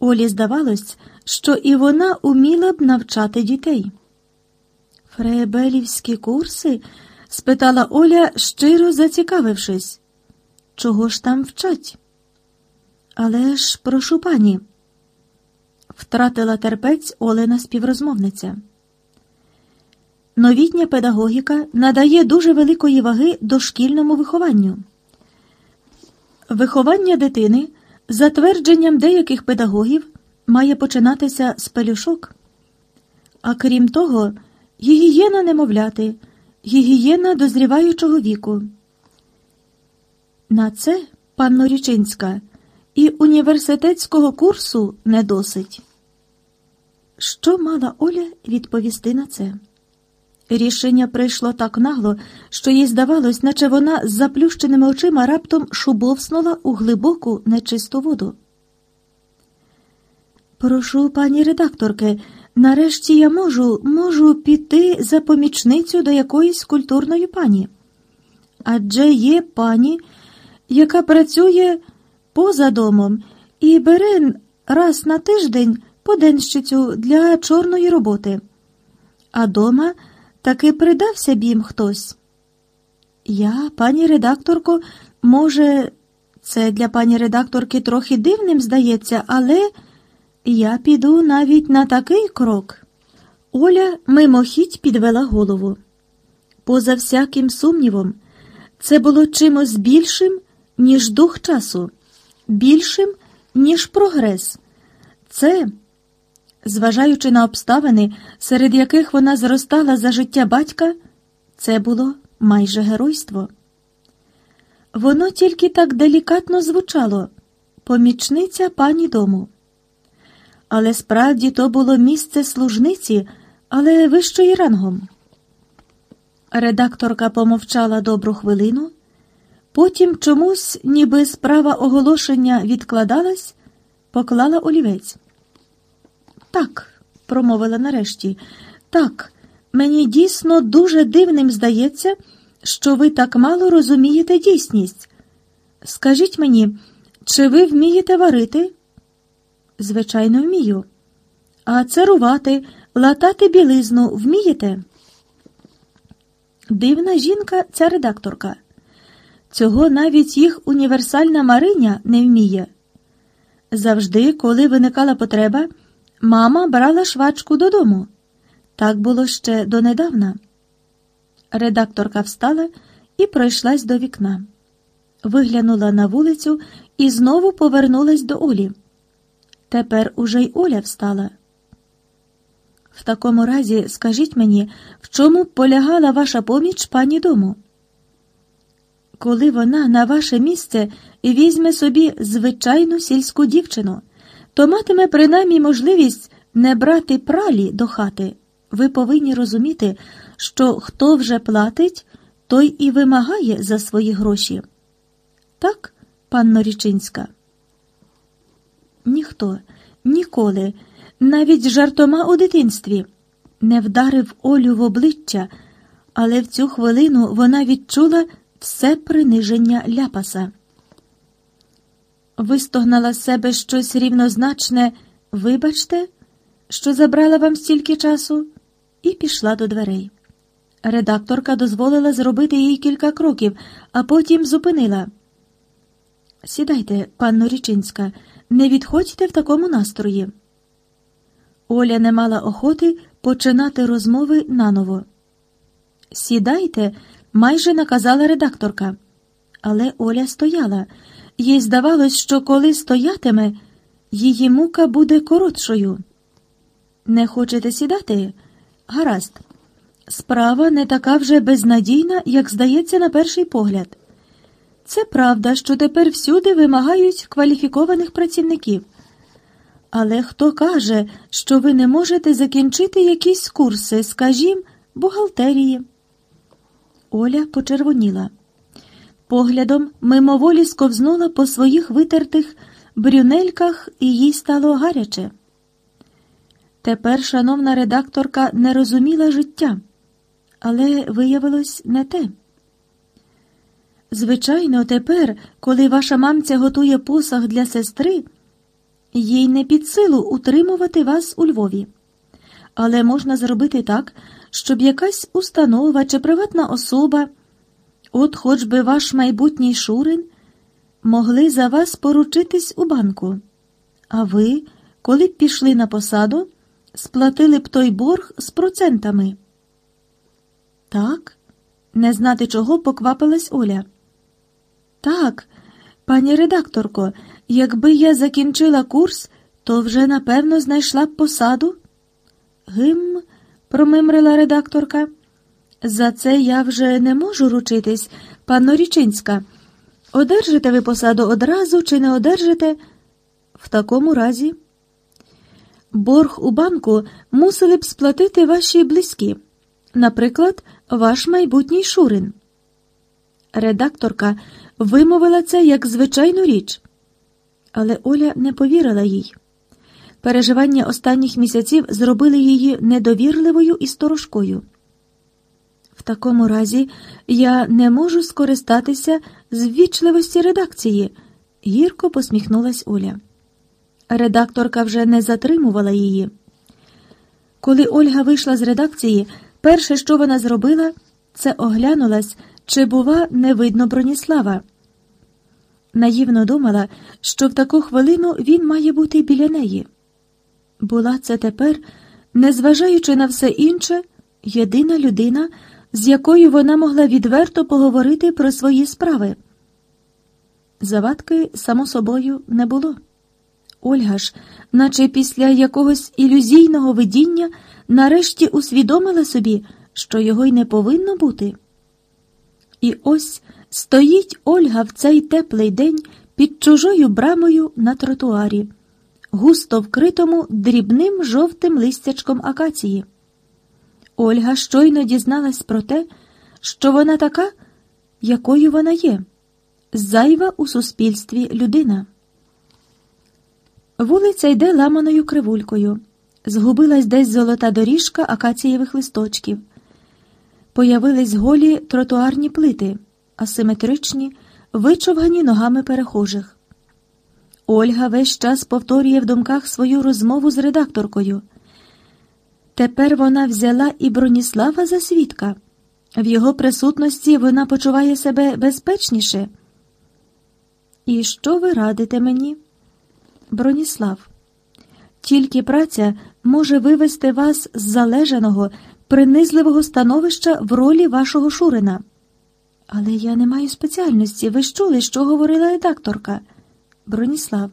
Олі здавалось, що і вона уміла б навчати дітей. Фреєбелівські курси? спитала Оля, щиро зацікавившись. Чого ж там вчать? Але ж, прошу пані, втратила терпець Олена співрозмовниця. Новітня педагогіка надає дуже великої ваги дошкільному вихованню. Виховання дитини, за твердженням деяких педагогів, має починатися з пелюшок. А крім того, гігієна немовляти, гігієна дозріваючого віку. На це, панно Річинська, і університетського курсу не досить. Що мала Оля відповісти на це? Рішення прийшло так нагло, що їй здавалось, наче вона з заплющеними очима раптом шубовснула у глибоку нечисту воду. Прошу, пані редакторки, нарешті я можу, можу піти за помічницю до якоїсь культурної пані. Адже є пані, яка працює поза домом і бере раз на тиждень поденщицю для чорної роботи, а дома таки придався б їм хтось. Я, пані редакторко, може, це для пані редакторки трохи дивним здається, але я піду навіть на такий крок. Оля мимохідь підвела голову. Поза всяким сумнівом, це було чимось більшим, ніж дух часу, більшим, ніж прогрес. Це, зважаючи на обставини, серед яких вона зростала за життя батька, це було майже геройство. Воно тільки так делікатно звучало помічниця пані дому. Але справді то було місце служниці, але вищої рангом. Редакторка помовчала добру хвилину, потім чомусь, ніби справа оголошення відкладалась, поклала олівець. Так, промовила нарешті, так, мені дійсно дуже дивним здається, що ви так мало розумієте дійсність. Скажіть мені, чи ви вмієте варити? Звичайно, вмію. А царувати, латати білизну вмієте? Дивна жінка ця редакторка. Цього навіть їх універсальна Мариня не вміє. Завжди, коли виникала потреба, мама брала швачку додому. Так було ще донедавна. Редакторка встала і пройшлась до вікна. Виглянула на вулицю і знову повернулась до Олі. Тепер уже й Оля встала. В такому разі, скажіть мені, в чому полягала ваша поміч пані дому? Коли вона на ваше місце візьме собі звичайну сільську дівчину, то матиме принаймні можливість не брати пралі до хати. Ви повинні розуміти, що хто вже платить, той і вимагає за свої гроші. Так, панно Річинська? Ніхто ніколи, навіть жартома у дитинстві, не вдарив Олю в обличчя, але в цю хвилину вона відчула все приниження ляпаса. Вистогнала з себе щось рівнозначне, вибачте, що забрала вам стільки часу, і пішла до дверей. Редакторка дозволила зробити їй кілька кроків, а потім зупинила. Сідайте, панно Річинська, не відходьте в такому настрої. Оля не мала охоти починати розмови наново. Сідайте, майже наказала редакторка. Але Оля стояла. Їй здавалось, що коли стоятиме, її мука буде коротшою. Не хочете сідати? Гаразд. Справа не така вже безнадійна, як здається, на перший погляд. Це правда, що тепер всюди вимагають кваліфікованих працівників. Але хто каже, що ви не можете закінчити якісь курси, скажімо, бухгалтерії? Оля почервоніла. Поглядом мимоволі сковзнула по своїх витертих брюнельках, і їй стало гаряче. Тепер шановна редакторка не розуміла життя, але виявилось не те. Звичайно, тепер, коли ваша мамця готує посаг для сестри, їй не під силу утримувати вас у Львові. Але можна зробити так, щоб якась установа чи приватна особа, от хоч би ваш майбутній Шурин, могли за вас поручитись у банку. А ви, коли б пішли на посаду, сплатили б той борг з процентами. Так, не знати чого поквапилась Оля. Так, пані редакторко, якби я закінчила курс, то вже напевно знайшла б посаду. Гим, промимрила редакторка. За це я вже не можу ручитись, панно Річинська. Одержите ви посаду одразу чи не одержите? В такому разі. Борг у банку мусили б сплатити ваші близькі, наприклад, ваш майбутній Шурин. Редакторка вимовила це як звичайну річ, але Оля не повірила їй. Переживання останніх місяців зробили її недовірливою і сторожкою. В такому разі я не можу скористатися з ввічливості редакції, гірко посміхнулась Оля. Редакторка вже не затримувала її. Коли Ольга вийшла з редакції, перше, що вона зробила, це оглянулась, чи, бува, не видно Броніслава. Наївно думала, що в таку хвилину він має бути біля неї. Була це тепер, незважаючи на все інше, єдина людина, з якою вона могла відверто поговорити про свої справи. Завадки, само собою, не було. Ольга ж, наче після якогось ілюзійного видіння, нарешті усвідомила собі, що його й не повинно бути. І ось стоїть Ольга в цей теплий день під чужою брамою на тротуарі, густо вкритому дрібним жовтим листячком акації. Ольга щойно дізналась про те, що вона така, якою вона є, зайва у суспільстві людина. Вулиця йде ламаною кривулькою. Згубилась десь золота доріжка акацієвих листочків. Появились голі тротуарні плити, асиметричні, вичовгані ногами перехожих. Ольга весь час повторює в думках свою розмову з редакторкою. Тепер вона взяла і Броніслава за свідка. В його присутності вона почуває себе безпечніше. І що ви радите мені? Броніслав, тільки праця може вивести вас з залежаного, принизливого становища в ролі вашого Шурина. Але я не маю спеціальності. Ви ж чули, що говорила редакторка. Броніслав,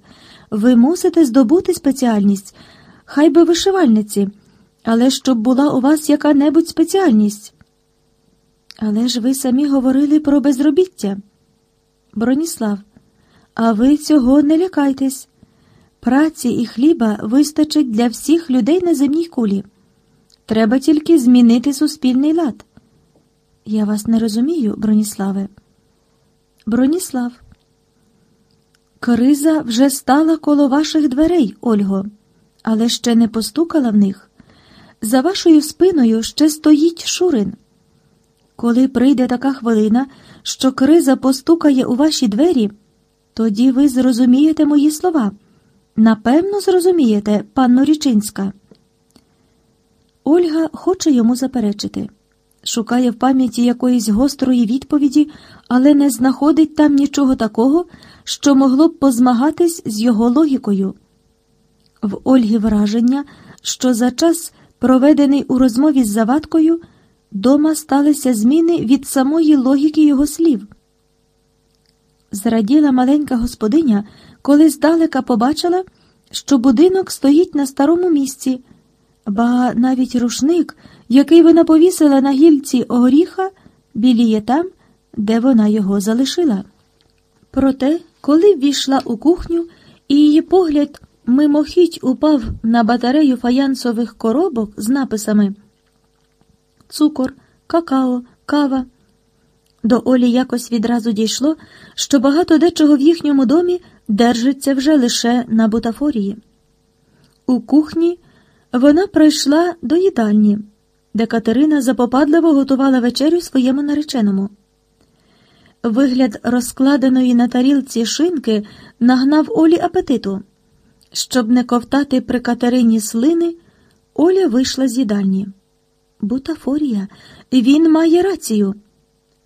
ви мусите здобути спеціальність, хай би вишивальниці, але щоб була у вас яка-небудь спеціальність. Але ж ви самі говорили про безробіття. Броніслав, а ви цього не лякайтесь. Праці і хліба вистачить для всіх людей на земній кулі. Треба тільки змінити суспільний лад. Я вас не розумію, Броніславе. Броніслав. Криза вже стала коло ваших дверей, Ольго, але ще не постукала в них. За вашою спиною ще стоїть Шурин. Коли прийде така хвилина, що криза постукає у ваші двері, тоді ви зрозумієте мої слова. Напевно, зрозумієте, панно Річинська. Ольга хоче йому заперечити. Шукає в пам'яті якоїсь гострої відповіді, але не знаходить там нічого такого, що могло б позмагатись з його логікою. В Ольгі враження, що за час, проведений у розмові з завадкою, дома сталися зміни від самої логіки його слів. Зраділа маленька господиня, коли здалека побачила, що будинок стоїть на старому місці, ба навіть рушник, який вона повісила на гільці горіха, біліє там, де вона його залишила. Проте, коли ввійшла у кухню, і її погляд мимохідь упав на батарею фаянсових коробок з написами Цукор, какао, кава. До Олі якось відразу дійшло, що багато дечого в їхньому домі держиться вже лише на бутафорії. У кухні вона прийшла до їдальні, де Катерина запопадливо готувала вечерю своєму нареченому. Вигляд розкладеної на тарілці шинки нагнав Олі апетиту. Щоб не ковтати при Катерині слини, Оля вийшла з їдальні. Бутафорія, він має рацію.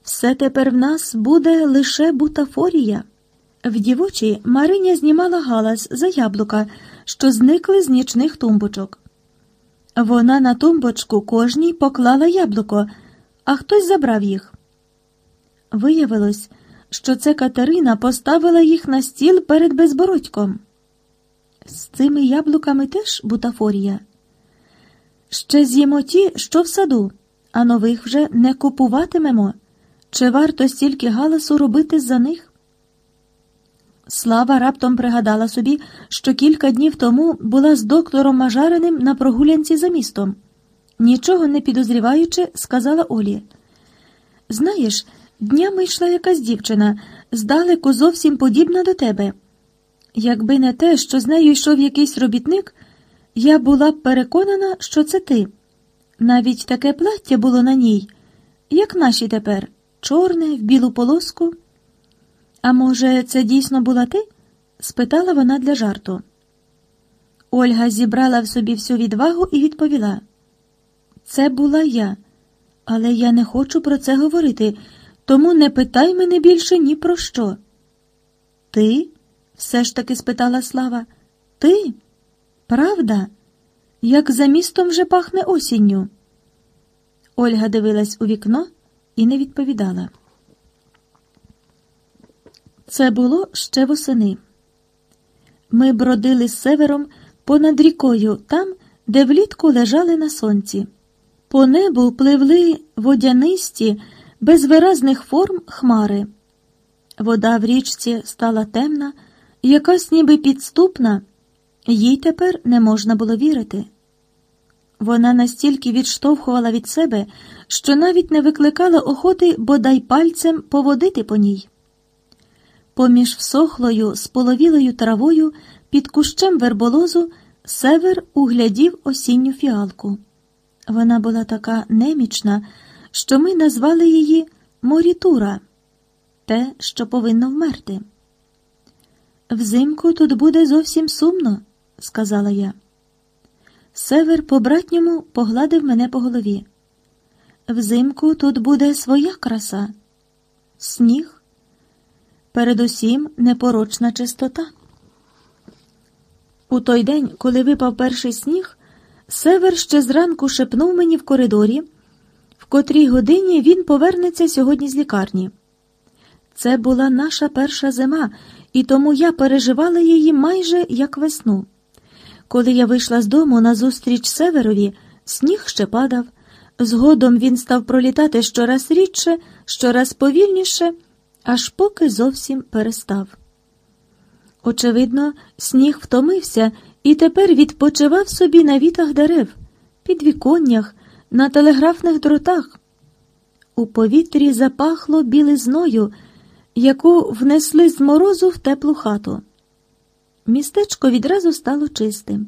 Все тепер в нас буде лише бутафорія. В дівочі Мариня знімала галас за яблука, що зникли з нічних тумбочок. Вона на тумбочку кожній поклала яблуко, а хтось забрав їх. Виявилось, що це Катерина поставила їх на стіл перед безбородьком. З цими яблуками теж бутафорія. Ще з'їмо ті, що в саду, а нових вже не купуватимемо. Чи варто стільки галасу робити за них? Слава раптом пригадала собі, що кілька днів тому була з доктором Мажариним на прогулянці за містом. Нічого не підозріваючи, сказала Олі. Знаєш, днями йшла якась дівчина, здалеку зовсім подібна до тебе. Якби не те, що з нею йшов якийсь робітник, я була б переконана, що це ти. Навіть таке плаття було на ній, як наші тепер, чорне, в білу полоску. А може, це дійсно була ти? спитала вона для жарту. Ольга зібрала в собі всю відвагу і відповіла: Це була я, але я не хочу про це говорити, тому не питай мене більше ні про що. Ти? Все ж таки спитала Слава. Ти? Правда? Як за містом вже пахне осінню? Ольга дивилась у вікно і не відповідала. Це було ще восени. Ми бродили з севером понад рікою, там, де влітку лежали на сонці. По небу пливли водянисті, без виразних форм хмари. Вода в річці стала темна, якась ніби підступна, їй тепер не можна було вірити. Вона настільки відштовхувала від себе, що навіть не викликала охоти бодай пальцем поводити по ній. Поміж всохлою, споловілою травою під кущем верболозу север углядів осінню фіалку. Вона була така немічна, що ми назвали її Морітура те, що повинно вмерти. Взимку тут буде зовсім сумно, сказала я. Север по братньому погладив мене по голові. Взимку тут буде своя краса, сніг передусім непорочна чистота. У той день, коли випав перший сніг, север ще зранку шепнув мені в коридорі, в котрій годині він повернеться сьогодні з лікарні. Це була наша перша зима, і тому я переживала її майже як весну. Коли я вийшла з дому назустріч северові, сніг ще падав. Згодом він став пролітати щораз рідше, щораз повільніше аж поки зовсім перестав. Очевидно, сніг втомився і тепер відпочивав собі на вітах дерев, під віконнях, на телеграфних дротах. У повітрі запахло білизною, яку внесли з морозу в теплу хату. Містечко відразу стало чистим.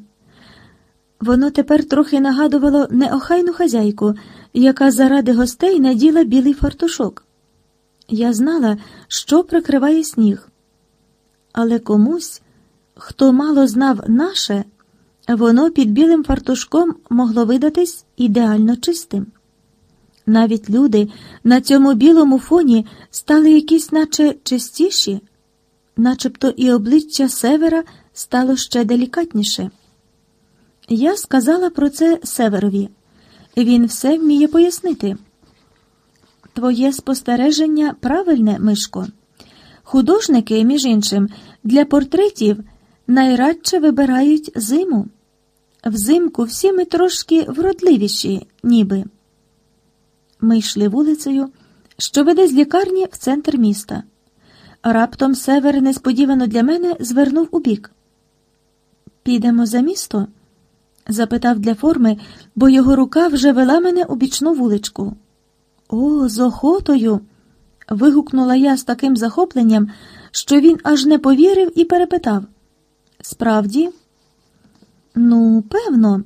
Воно тепер трохи нагадувало неохайну хазяйку, яка заради гостей наділа білий фартушок. Я знала, що прикриває сніг, але комусь, хто мало знав наше, воно під білим фартушком могло видатись ідеально чистим. Навіть люди на цьому білому фоні стали якісь, наче чистіші, начебто і обличчя севера стало ще делікатніше. Я сказала про це Северові. Він все вміє пояснити. Твоє спостереження правильне, Мишко. Художники, між іншим, для портретів найрадше вибирають зиму. Взимку всі ми трошки вродливіші, ніби. Ми йшли вулицею, що веде з лікарні в центр міста. Раптом север несподівано для мене звернув у бік. Підемо за місто? запитав для форми, бо його рука вже вела мене у бічну вуличку. О, з охотою. вигукнула я з таким захопленням, що він аж не повірив і перепитав. Справді? Ну, певно.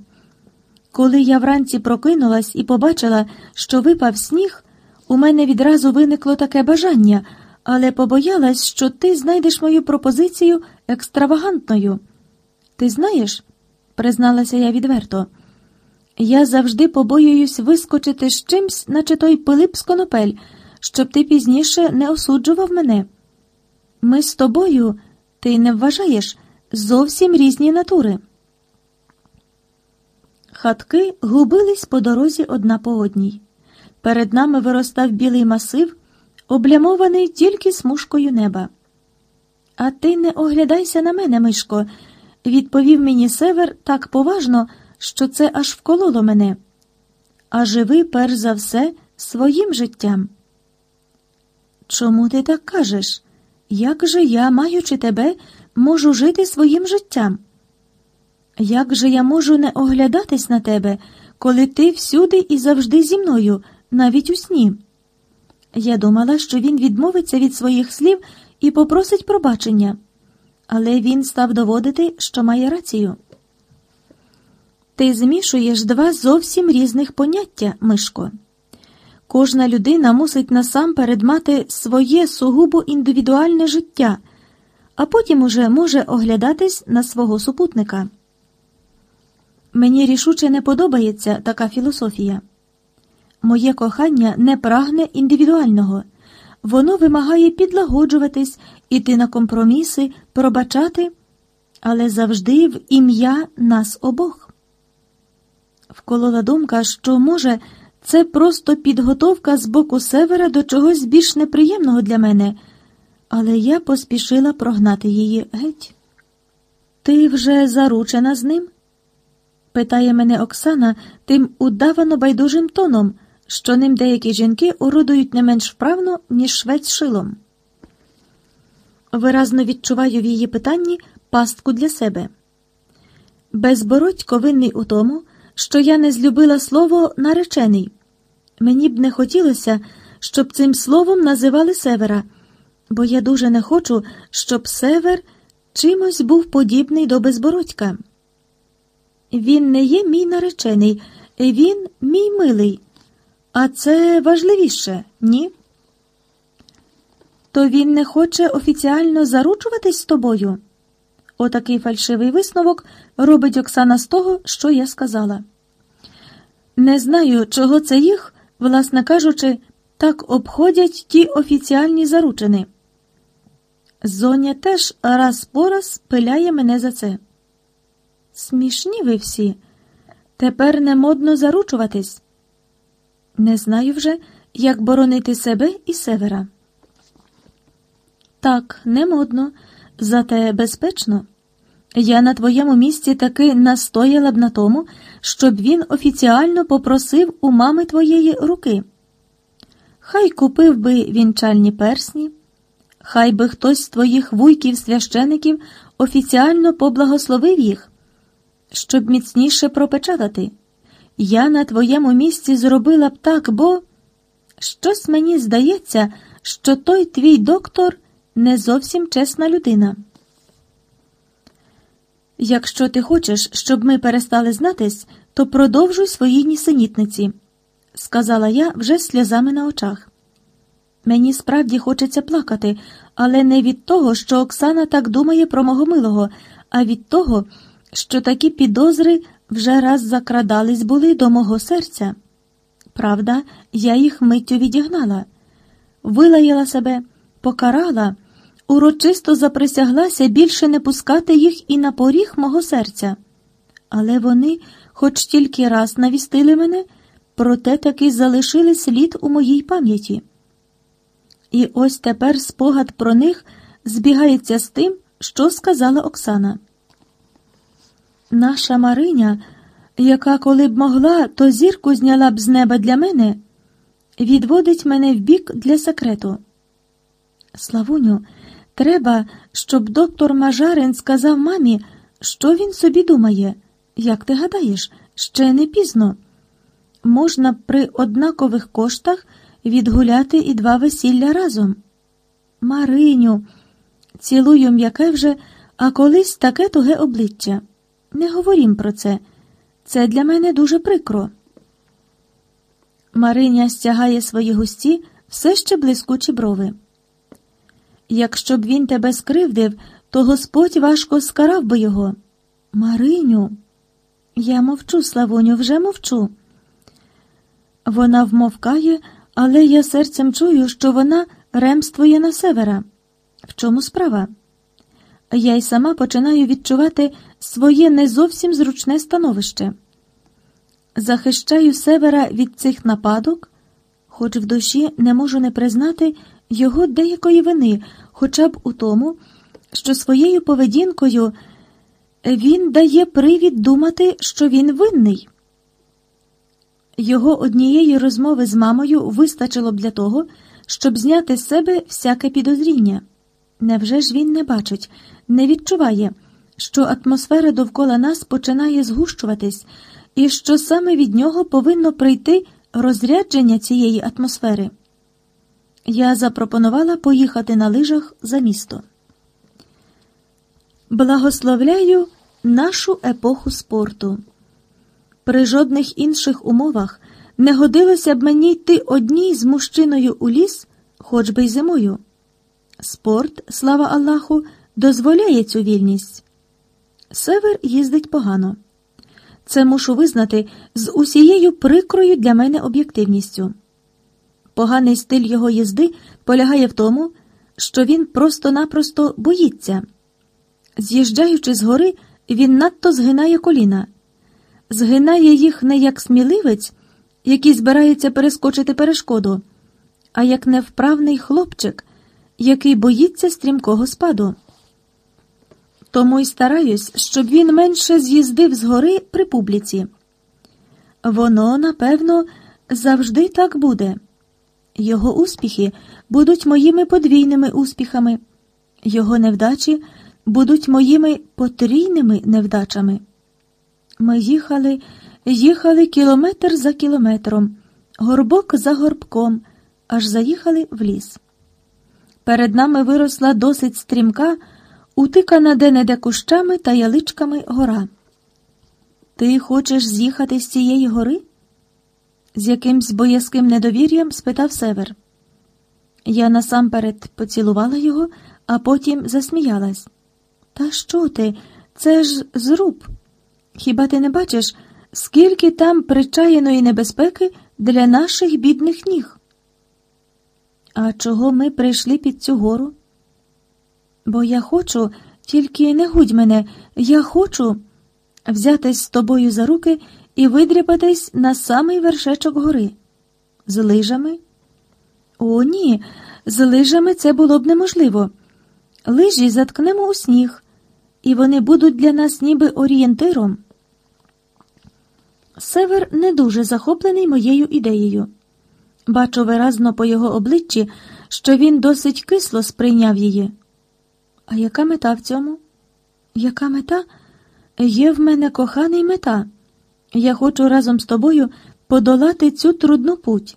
Коли я вранці прокинулась і побачила, що випав сніг, у мене відразу виникло таке бажання, але побоялась, що ти знайдеш мою пропозицію екстравагантною. Ти знаєш, призналася я відверто, я завжди побоююсь вискочити з чимсь, наче той Пилип з конопель, щоб ти пізніше не осуджував мене. Ми з тобою, ти не вважаєш, зовсім різні натури. Хатки губились по дорозі одна по одній. Перед нами виростав білий масив, облямований тільки смужкою неба. А ти не оглядайся на мене, Мишко, відповів мені север так поважно, що це аж вкололо мене. А живи, перш за все, своїм життям. Чому ти так кажеш? Як же я, маючи тебе, можу жити своїм життям? Як же я можу не оглядатись на тебе, коли ти всюди і завжди зі мною, навіть у сні? Я думала, що він відмовиться від своїх слів і попросить пробачення, але він став доводити, що має рацію. Ти змішуєш два зовсім різних поняття, Мишко. Кожна людина мусить насамперед мати своє сугубо індивідуальне життя, а потім уже може оглядатись на свого супутника. Мені рішуче не подобається така філософія. Моє кохання не прагне індивідуального, воно вимагає підлагоджуватись, іти на компроміси, пробачати, але завжди в ім'я нас обох. Вколола думка, що, може, це просто підготовка з боку севера до чогось більш неприємного для мене, але я поспішила прогнати її геть. Ти вже заручена з ним? Питає мене Оксана тим удавано байдужим тоном, що ним деякі жінки орудують не менш вправно, ніж швець шилом. Виразно відчуваю в її питанні пастку для себе. Безбородько винний у тому, що я не злюбила слово наречений. Мені б не хотілося, щоб цим словом називали севера, бо я дуже не хочу, щоб север чимось був подібний до безбородька. Він не є мій наречений, він мій милий. А це важливіше, ні? То він не хоче офіціально заручуватись з тобою? Отакий фальшивий висновок робить Оксана з того, що я сказала. Не знаю, чого це їх, власне кажучи, так обходять ті офіціальні заручини. Зоня теж раз по раз пиляє мене за це. Смішні ви всі. Тепер не модно заручуватись. Не знаю вже, як боронити себе і севера. Так, не модно, зате безпечно. Я на твоєму місці таки настояла б на тому, щоб він офіціально попросив у мами твоєї руки. Хай купив би вінчальні персні, хай би хтось з твоїх вуйків священиків офіціально поблагословив їх, щоб міцніше пропечатати. Я на твоєму місці зробила б так, бо щось мені здається, що той твій доктор не зовсім чесна людина. Якщо ти хочеш, щоб ми перестали знатись, то продовжуй свої нісенітниці, сказала я вже сльозами на очах. Мені справді хочеться плакати, але не від того, що Оксана так думає про мого милого, а від того, що такі підозри вже раз закрадались були до мого серця. Правда, я їх миттю відігнала, вилаяла себе, покарала, урочисто заприсяглася більше не пускати їх і на поріг мого серця. Але вони, хоч тільки раз навістили мене, проте таки залишили слід у моїй пам'яті. І ось тепер спогад про них збігається з тим, що сказала Оксана. Наша Мариня, яка, коли б могла, то зірку зняла б з неба для мене, відводить мене в бік для секрету. Славуню, треба, щоб доктор Мажарин сказав мамі, що він собі думає. Як ти гадаєш, ще не пізно. Можна при однакових коштах відгуляти і два весілля разом. Мариню, цілую м'яке вже, а колись таке туге обличчя. Не говорім про це. Це для мене дуже прикро. Мариня стягає свої густі все ще блискучі брови. Якщо б він тебе скривдив, то Господь важко скарав би його. Мариню, я мовчу, Славоню, вже мовчу. Вона вмовкає, але я серцем чую, що вона ремствує на севера. В чому справа? Я й сама починаю відчувати своє не зовсім зручне становище. Захищаю севера від цих нападок, хоч в душі не можу не признати його деякої вини, хоча б у тому, що своєю поведінкою він дає привід думати, що він винний. Його однієї розмови з мамою вистачило б для того, щоб зняти з себе всяке підозріння. Невже ж він не бачить, не відчуває, що атмосфера довкола нас починає згущуватись, і що саме від нього повинно прийти розрядження цієї атмосфери? Я запропонувала поїхати на лижах за місто. Благословляю нашу епоху спорту. При жодних інших умовах не годилося б мені йти одній з мужчиною у ліс, хоч би й зимою. Спорт, слава Аллаху, дозволяє цю вільність. Север їздить погано. Це мушу визнати з усією прикрою для мене об'єктивністю. Поганий стиль його їзди полягає в тому, що він просто-напросто боїться. З'їжджаючи з гори, він надто згинає коліна, згинає їх не як сміливець, який збирається перескочити перешкоду, а як невправний хлопчик, який боїться стрімкого спаду. Тому й стараюсь, щоб він менше з'їздив з гори при публіці. Воно, напевно, завжди так буде. Його успіхи будуть моїми подвійними успіхами, його невдачі будуть моїми потрійними невдачами. Ми їхали, їхали кілометр за кілометром, горбок за горбком, аж заїхали в ліс. Перед нами виросла досить стрімка, утикана де-не-де кущами та яличками гора. Ти хочеш з'їхати з цієї гори? З якимсь боязким недовір'ям спитав север. Я насамперед поцілувала його, а потім засміялась. Та що ти? Це ж зруб. Хіба ти не бачиш, скільки там причаяної небезпеки для наших бідних ніг? А чого ми прийшли під цю гору? Бо я хочу, тільки не гудь мене, я хочу взятись з тобою за руки і видряпатись на самий вершечок гори. З лижами? О, ні, з лижами це було б неможливо. Лижі заткнемо у сніг, і вони будуть для нас ніби орієнтиром. Север не дуже захоплений моєю ідеєю. Бачу виразно по його обличчі, що він досить кисло сприйняв її. А яка мета в цьому? Яка мета? Є в мене коханий мета. Я хочу разом з тобою подолати цю трудну путь,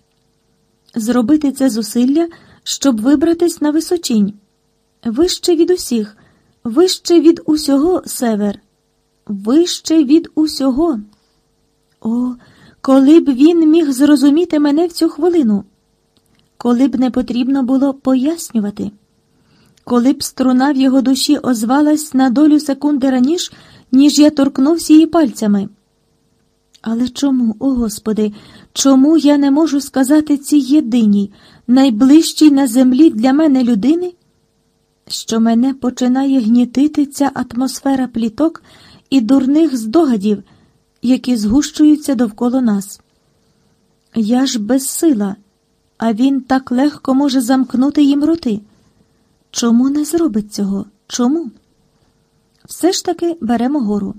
зробити це зусилля, щоб вибратись на височінь, вище від усіх, вище від усього север, вище від усього. О, коли б він міг зрозуміти мене в цю хвилину, коли б не потрібно було пояснювати, коли б струна в його душі озвалась на долю секунди раніше, ніж я торкнувся її пальцями. Але чому, о Господи, чому я не можу сказати цій єдиній, найближчій на землі для мене людини, що мене починає гнітити ця атмосфера пліток і дурних здогадів, які згущуються довкола нас? Я ж безсила, а він так легко може замкнути їм роти. Чому не зробить цього? Чому? Все ж таки беремо гору.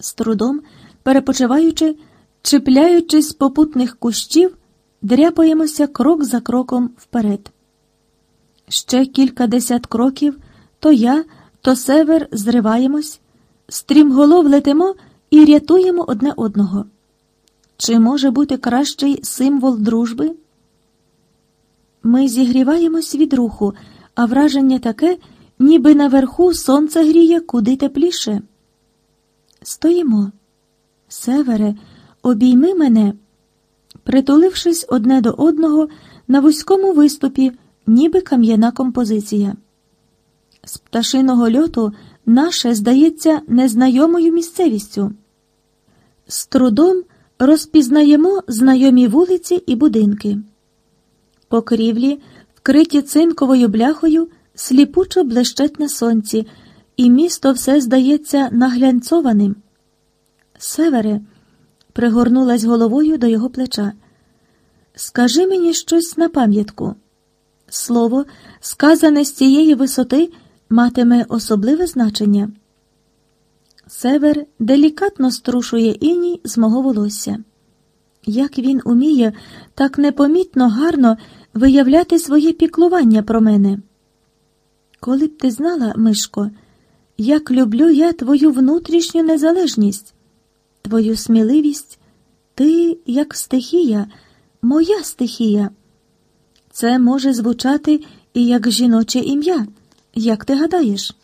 З трудом перепочиваючи, чіпляючись попутних кущів, дряпаємося крок за кроком вперед. Ще кілька десят кроків то я, то север зриваємось, стрімголов летимо і рятуємо одне одного. Чи може бути кращий символ дружби? Ми зігріваємось від руху, а враження таке, ніби наверху сонце гріє куди тепліше. Стоїмо. Севере, обійми мене, притулившись одне до одного на вузькому виступі, ніби кам'яна композиція. З пташиного льоту наше здається незнайомою місцевістю. З трудом розпізнаємо знайомі вулиці і будинки. Покрівлі, вкриті цинковою бляхою, сліпучо блищать на сонці, і місто все здається наглянцованим. Севере, пригорнулась головою до його плеча. Скажи мені щось на пам'ятку. Слово, сказане з цієї висоти, матиме особливе значення. Север делікатно струшує іній з мого волосся. Як він уміє так непомітно гарно виявляти своє піклування про мене. Коли б ти знала, Мишко, як люблю я твою внутрішню незалежність, твою сміливість, ти як стихія, моя стихія. Це може звучати і як жіноче ім'я. Як ти гадаєш?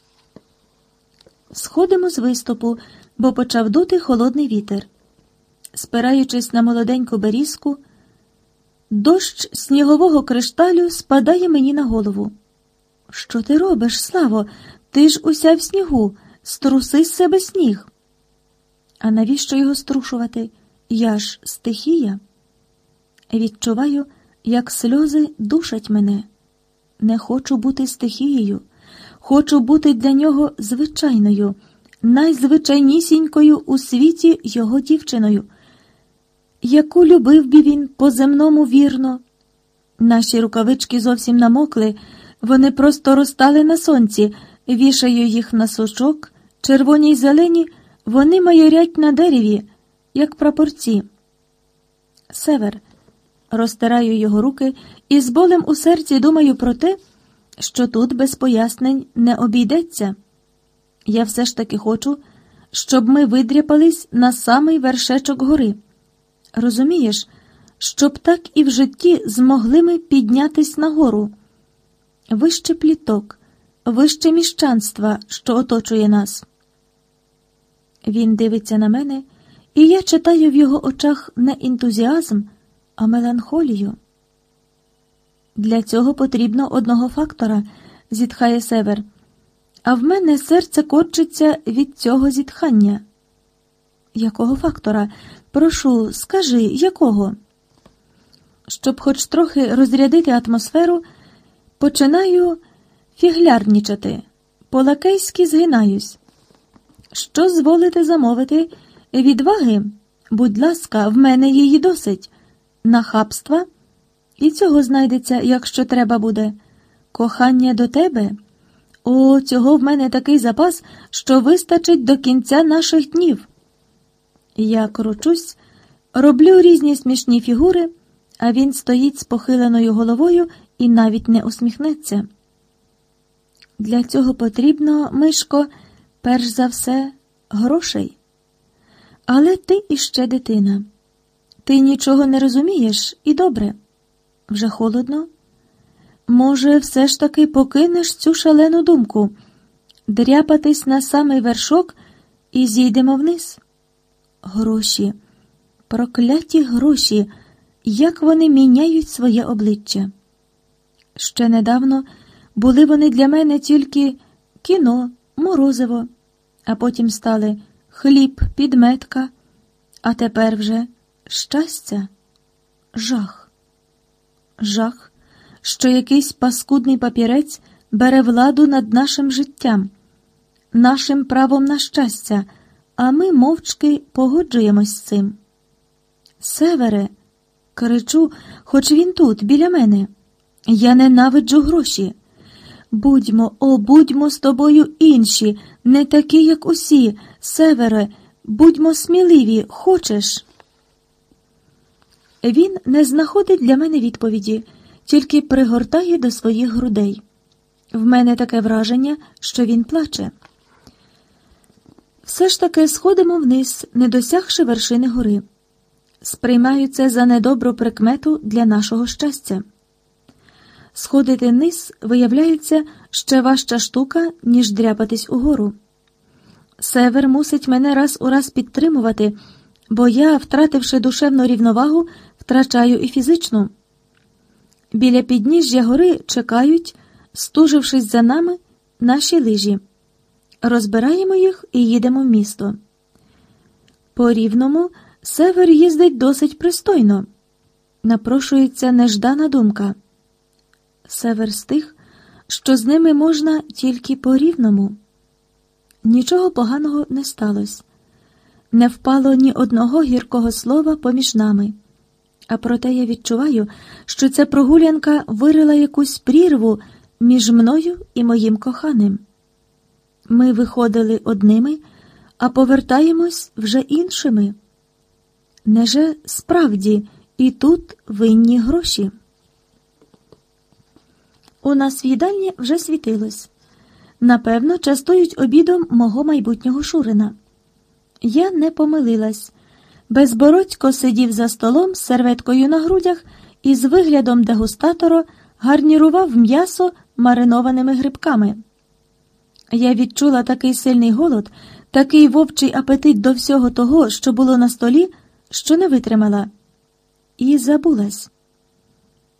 Сходимо з виступу, бо почав дути холодний вітер. Спираючись на молоденьку берізку, дощ снігового кришталю спадає мені на голову. Що ти робиш, Славо? Ти ж уся в снігу, струси з себе сніг. А навіщо його струшувати? Я ж стихія. Відчуваю, як сльози душать мене. Не хочу бути стихією, хочу бути для нього звичайною, найзвичайнісінькою у світі його дівчиною, яку любив би він по земному вірно. Наші рукавички зовсім намокли, вони просто розтали на сонці, вішаю їх на сучок, червоні й зелені, вони майорять на дереві, як прапорці. Север розтираю його руки і з болем у серці думаю про те, що тут без пояснень не обійдеться. Я все ж таки хочу, щоб ми видряпались на самий вершечок гори. Розумієш, щоб так і в житті змогли ми піднятись нагору. Вище пліток, вище міщанства, що оточує нас. Він дивиться на мене, і я читаю в його очах не ентузіазм а меланхолію. Для цього потрібно одного фактора, зітхає север, а в мене серце корчиться від цього зітхання. Якого фактора? Прошу, скажи, якого? Щоб хоч трохи розрядити атмосферу, починаю фіглярнічати, по-лакейськи згинаюсь. Що зволите замовити? Відваги? Будь ласка, в мене її досить нахабства, і цього знайдеться, якщо треба буде. Кохання до тебе. О, цього в мене такий запас, що вистачить до кінця наших днів. Я кручусь, роблю різні смішні фігури, а він стоїть з похиленою головою і навіть не усміхнеться. Для цього потрібно, Мишко, перш за все, грошей. Але ти іще дитина. Ти нічого не розумієш і добре. Вже холодно? Може, все ж таки покинеш цю шалену думку, дряпатись на самий вершок і зійдемо вниз? Гроші, прокляті гроші, як вони міняють своє обличчя. Ще недавно були вони для мене тільки кіно, морозиво, а потім стали хліб, підметка, а тепер вже щастя, жах, жах, що якийсь паскудний папірець бере владу над нашим життям, нашим правом на щастя, а ми мовчки погоджуємось з цим. Севере, кричу, хоч він тут, біля мене. Я ненавиджу гроші. Будьмо, о, будьмо з тобою інші, не такі, як усі, севере, будьмо сміливі, хочеш. Він не знаходить для мене відповіді, тільки пригортає до своїх грудей. В мене таке враження, що він плаче. Все ж таки сходимо вниз, не досягши вершини гори. Сприймаю це за недобру прикмету для нашого щастя. Сходити вниз виявляється ще важча штука, ніж дряпатись угору. Север мусить мене раз у раз підтримувати, бо я, втративши душевну рівновагу, втрачаю і фізичну. Біля підніжжя гори чекають, стужившись за нами, наші лижі. Розбираємо їх і їдемо в місто. По рівному север їздить досить пристойно. Напрошується неждана думка. Север з тих, що з ними можна тільки по рівному. Нічого поганого не сталося. Не впало ні одного гіркого слова поміж нами. А проте я відчуваю, що ця прогулянка вирила якусь прірву між мною і моїм коханим. Ми виходили одними, а повертаємось вже іншими. Неже справді і тут винні гроші. У нас в їдальні вже світилось. Напевно, частують обідом мого майбутнього Шурина. Я не помилилась. Безбородько сидів за столом з серветкою на грудях і з виглядом дегустатора гарнірував м'ясо маринованими грибками. Я відчула такий сильний голод, такий вовчий апетит до всього того, що було на столі, що не витримала, і забулась.